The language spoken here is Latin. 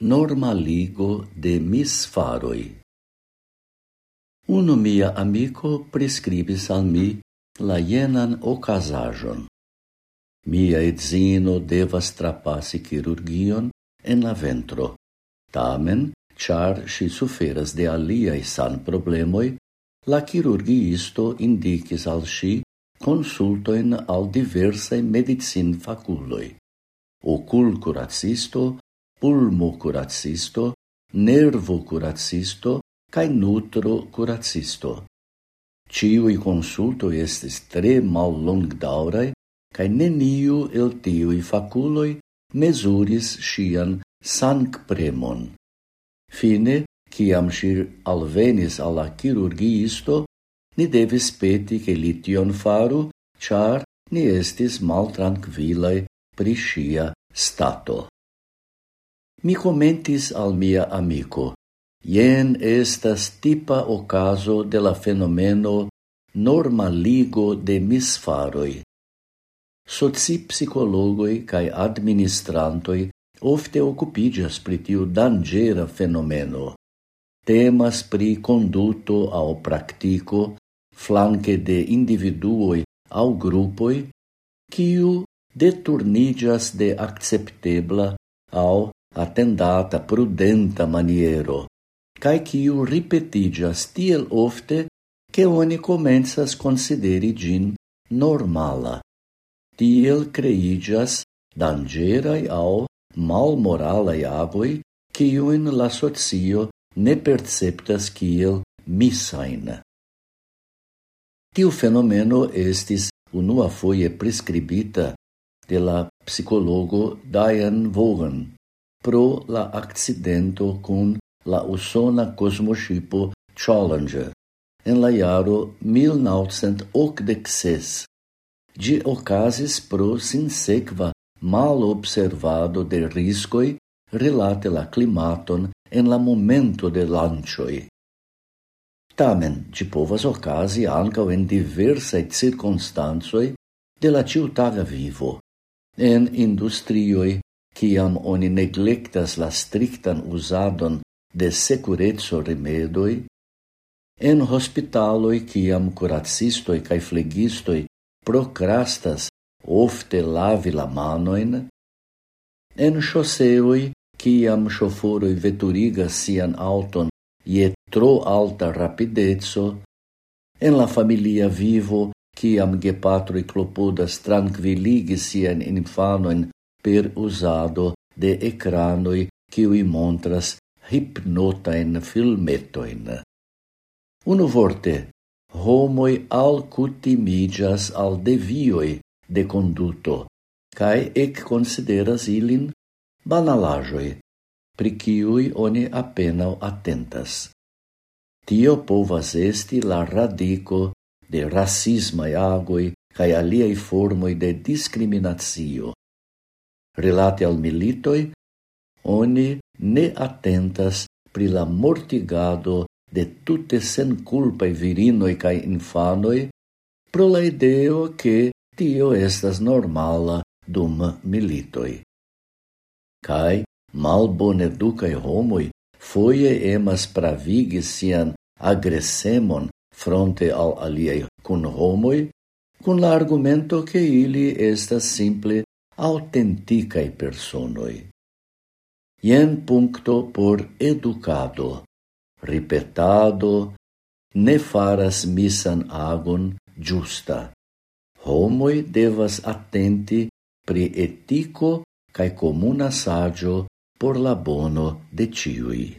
Normaligo de misfaroi. Uno mia amico prescribis al mi la jenan ocasajon. Mia edzino devas trapasi chirurgion en la ventro. Tamen, char si suferas de aliai san problemoi, la chirurgiisto indicis al si consultoin al diversae medicin faculoi. Ocul curacisto pulmo curacisto, nervo curacisto, cae nutro curacisto. Ciui consultoi estis tre mal long daurai, cae neniu el tiui faculoi mesuris sian sanc premon. Fine, ciam sir alvenis alla chirurgiisto, ni devis peti che li tion faru, char ni estis mal tranquillae pri sia stato. Mi commentis al mia amico, jen estas tipa ocaso de la fenomeno normaligo de misfaroi. Soci psicologoi cae administrantoi ofte occupigas pri tiu dangera fenomeno. Temas pri conduto ao practico flanque de individuoi au grupoi, quiu deturnidias de acceptebla au attendata prudenta maniero, cae ciu ripetigas tiel ofte che oni comensas consideri gin normala. Tiel creigas dangerai au malmoralai agoi ciuin la socio ne perceptas ciel misain. Tiu fenomeno estis unua foie prescribita de la psicologo Diane Vaughan pro la accidento con la usona cosmoshipo Challenger en la iaro 1986. Di ocasis pro sinsecva mal observado de riscoi rilate la climaton en la momento de lancioi. Tamen, ci povas ocasi anca en diversae cirkonstancoj de la ciutaga vivo, en industrioi, ciam oni neglectas la strictan usadon de securezzo remedoi, en hospitaloi ciam curacistoi cae flegistoi procrastas ofte lavi la manoin, en choseoi ciam choforoi veturigas sian auton ie tro alta rapidezzo, en la familia vivo ciam gepatroi clopodas tranquilligi sian infanoin per usado de ecranoi qui montras hipnotain filmetoin. Uno vorte, homoi alcutimigas al devioi de conduto, cae ec consideras ilin banalajoi, pri ciui oni apenao attentas. Tio povas esti la radico de rasismai agoi cae aliei formoi de discriminatio, relate al militoi, oni ne attentas pri la mortigado de tutte sen culpai virinoi cae infanoi pro la ideo che tio estas normala dum militoi. Cai mal bon educae homoi foie emas pravigi sian agresemon fronte al aliei cun homoi, cun la argumento che ili estas simple autenticae personoi. Ien puncto por educado, ripetado, ne faras misan agon giusta. Homoi devas attenti pri etico cae comuna sagio por la bono de ciui.